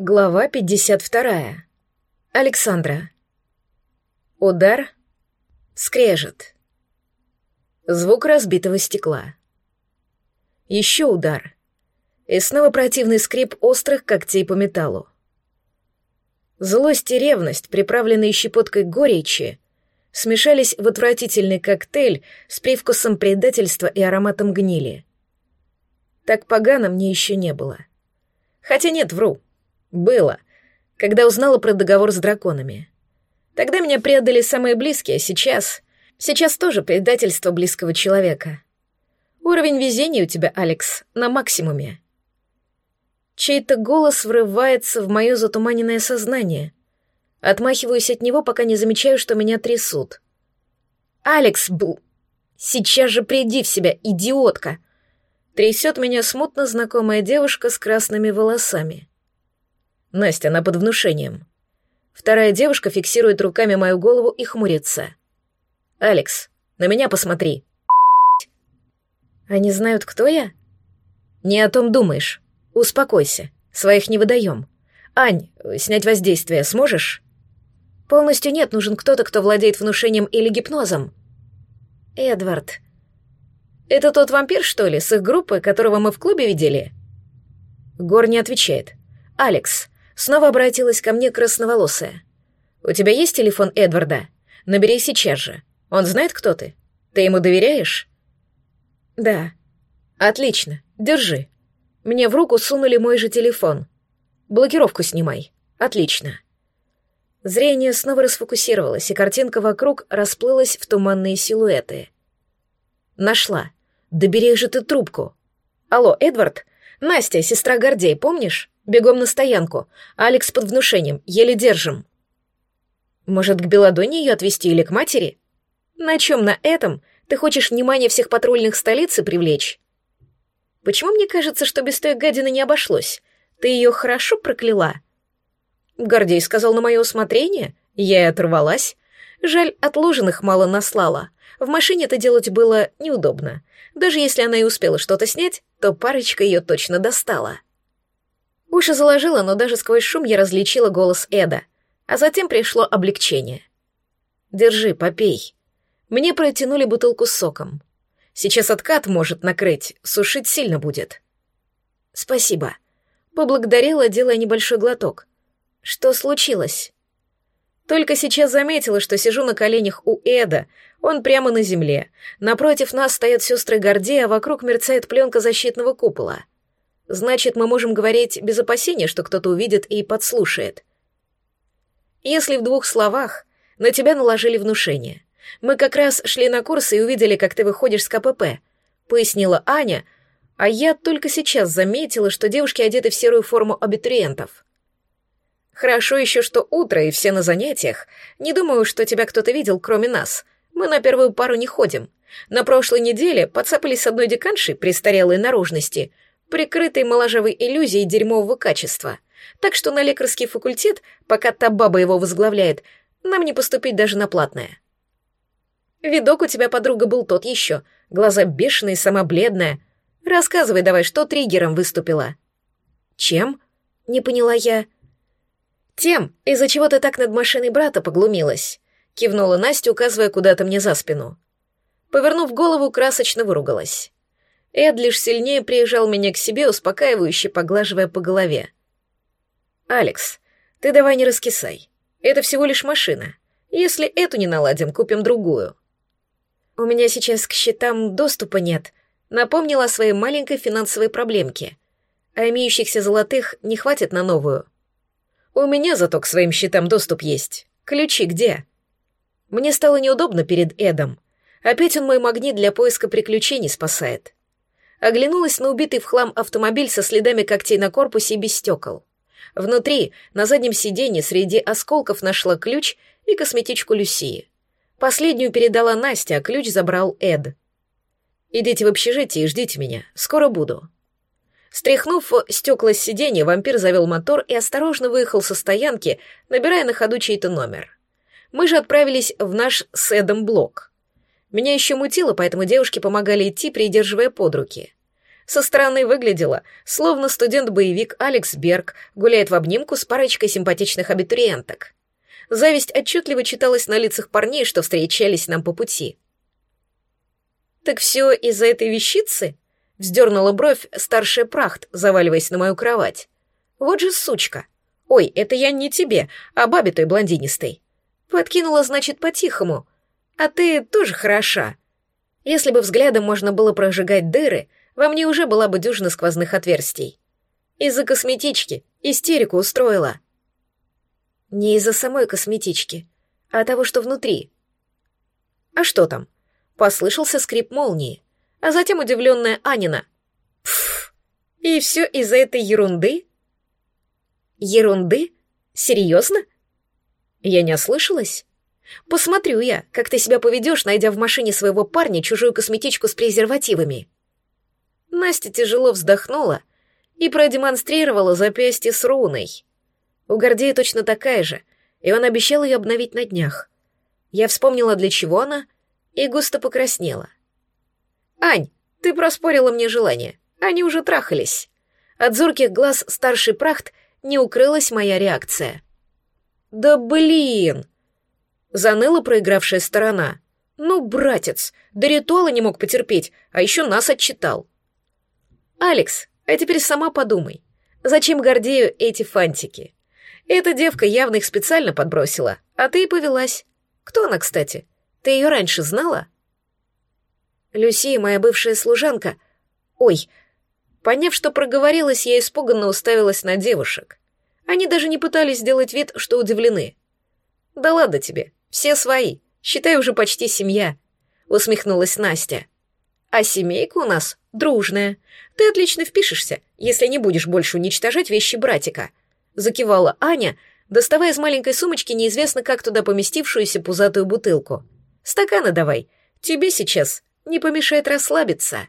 Глава 52. Александра. Удар. Скрежет. Звук разбитого стекла. Еще удар. И снова противный скрип острых когтей по металлу. Злость и ревность, приправленные щепоткой горечи, смешались в отвратительный коктейль с привкусом предательства и ароматом гнили. Так погано мне еще не было. Хотя нет, вру. Было, когда узнала про договор с драконами. Тогда меня предали самые близкие, а сейчас... Сейчас тоже предательство близкого человека. Уровень везения у тебя, Алекс, на максимуме. Чей-то голос врывается в мое затуманенное сознание. Отмахиваюсь от него, пока не замечаю, что меня трясут. «Алекс, бу... Сейчас же приди в себя, идиотка!» Трясет меня смутно знакомая девушка с красными волосами. Настя, она под внушением. Вторая девушка фиксирует руками мою голову и хмурится. «Алекс, на меня посмотри». «Они знают, кто я?» «Не о том думаешь. Успокойся. Своих не выдаем. Ань, снять воздействие сможешь?» «Полностью нет, нужен кто-то, кто владеет внушением или гипнозом». «Эдвард». «Это тот вампир, что ли, с их группы, которого мы в клубе видели?» Гор не отвечает. «Алекс, Снова обратилась ко мне красноволосая. «У тебя есть телефон Эдварда? Набери сейчас же. Он знает, кто ты? Ты ему доверяешь?» «Да». «Отлично. Держи. Мне в руку сунули мой же телефон. Блокировку снимай. Отлично». Зрение снова расфокусировалось, и картинка вокруг расплылась в туманные силуэты. «Нашла. Да бери же ты трубку. Алло, Эдвард? Настя, сестра Гордей, помнишь? Бегом на стоянку. Алекс под внушением. Еле держим. Может, к Беладоне ее отвезти или к матери? На чем на этом ты хочешь внимание всех патрульных столицы привлечь? Почему мне кажется, что без той гадины не обошлось? Ты ее хорошо прокляла? Гордей сказал на мое усмотрение, я и оторвалась. Жаль, отложенных мало наслала. В машине это делать было неудобно. Даже если она и успела что-то снять, то парочка ее точно достала. Уши заложило, но даже сквозь шум я различила голос Эда, а затем пришло облегчение. «Держи, попей». Мне протянули бутылку с соком. Сейчас откат может накрыть, сушить сильно будет. «Спасибо», — поблагодарила, делая небольшой глоток. «Что случилось?» Только сейчас заметила, что сижу на коленях у Эда, он прямо на земле. Напротив нас стоят сестры Гордея, а вокруг мерцает пленка защитного купола. Значит, мы можем говорить без опасения, что кто-то увидит и подслушает. Если в двух словах, на тебя наложили внушение. Мы как раз шли на курсы и увидели, как ты выходишь с КПП, пояснила Аня, а я только сейчас заметила, что девушки одеты в серую форму абитуриентов. Хорошо еще, что утро и все на занятиях. Не думаю, что тебя кто-то видел, кроме нас. Мы на первую пару не ходим. На прошлой неделе подцапались с одной деканшей престарелой наружности — прикрытой моложавой иллюзией дерьмового качества. Так что на лекарский факультет, пока та баба его возглавляет, нам не поступить даже на платное. Видок у тебя, подруга, был тот еще. Глаза бешеные, сама бледная. Рассказывай давай, что триггером выступила. Чем? Не поняла я. Тем, из-за чего ты так над машиной брата поглумилась. Кивнула Настя, указывая куда-то мне за спину. Повернув голову, красочно выругалась. Эд лишь сильнее приезжал меня к себе, успокаивающе поглаживая по голове. «Алекс, ты давай не раскисай. Это всего лишь машина. Если эту не наладим, купим другую». «У меня сейчас к счетам доступа нет», напомнила о своей маленькой финансовой проблемке. А имеющихся золотых не хватит на новую. «У меня зато к своим счетам доступ есть. Ключи где?» Мне стало неудобно перед Эдом. Опять он мой магнит для поиска приключений спасает оглянулась на убитый в хлам автомобиль со следами когтей на корпусе и без стекол. Внутри, на заднем сиденье, среди осколков нашла ключ и косметичку Люсии. Последнюю передала Настя, а ключ забрал Эд. «Идите в общежитие и ждите меня. Скоро буду». Стряхнув стекла с сиденья, вампир завел мотор и осторожно выехал со стоянки, набирая на ходу чей-то номер. Мы же отправились в наш с Эдом блок. Меня еще мутило, поэтому девушки помогали идти, придерживая под руки. Со стороны выглядела, словно студент-боевик Алекс Берг гуляет в обнимку с парочкой симпатичных абитуриенток. Зависть отчетливо читалась на лицах парней, что встречались нам по пути. «Так все из-за этой вещицы?» — вздернула бровь старшая прахт, заваливаясь на мою кровать. «Вот же сучка! Ой, это я не тебе, а бабе той блондинистой. Подкинула, значит, по-тихому. А ты тоже хороша. Если бы взглядом можно было прожигать дыры, во мне уже была бы дюжина сквозных отверстий. Из-за косметички истерику устроила. Не из-за самой косметички, а того, что внутри. А что там? Послышался скрип молнии, а затем удивленная Анина. Пф, и все из-за этой ерунды? Ерунды? Серьезно? Я не ослышалась? Посмотрю я, как ты себя поведешь, найдя в машине своего парня чужую косметичку с презервативами. Настя тяжело вздохнула и продемонстрировала запястье с руной. У Гордея точно такая же, и он обещал ее обновить на днях. Я вспомнила, для чего она, и густо покраснела. «Ань, ты проспорила мне желание. Они уже трахались». От зорких глаз старший прахт не укрылась моя реакция. «Да блин!» Заныла проигравшая сторона. «Ну, братец, до ритуала не мог потерпеть, а еще нас отчитал». «Алекс, а теперь сама подумай, зачем Гордею эти фантики? Эта девка явно их специально подбросила, а ты и повелась. Кто она, кстати? Ты ее раньше знала?» «Люси, моя бывшая служанка. Ой!» Поняв, что проговорилась, я испуганно уставилась на девушек. Они даже не пытались сделать вид, что удивлены. «Да ладно тебе, все свои, считай уже почти семья», — усмехнулась Настя. «А семейка у нас дружная. Ты отлично впишешься, если не будешь больше уничтожать вещи братика», — закивала Аня, доставая из маленькой сумочки неизвестно как туда поместившуюся пузатую бутылку. «Стаканы давай, тебе сейчас не помешает расслабиться».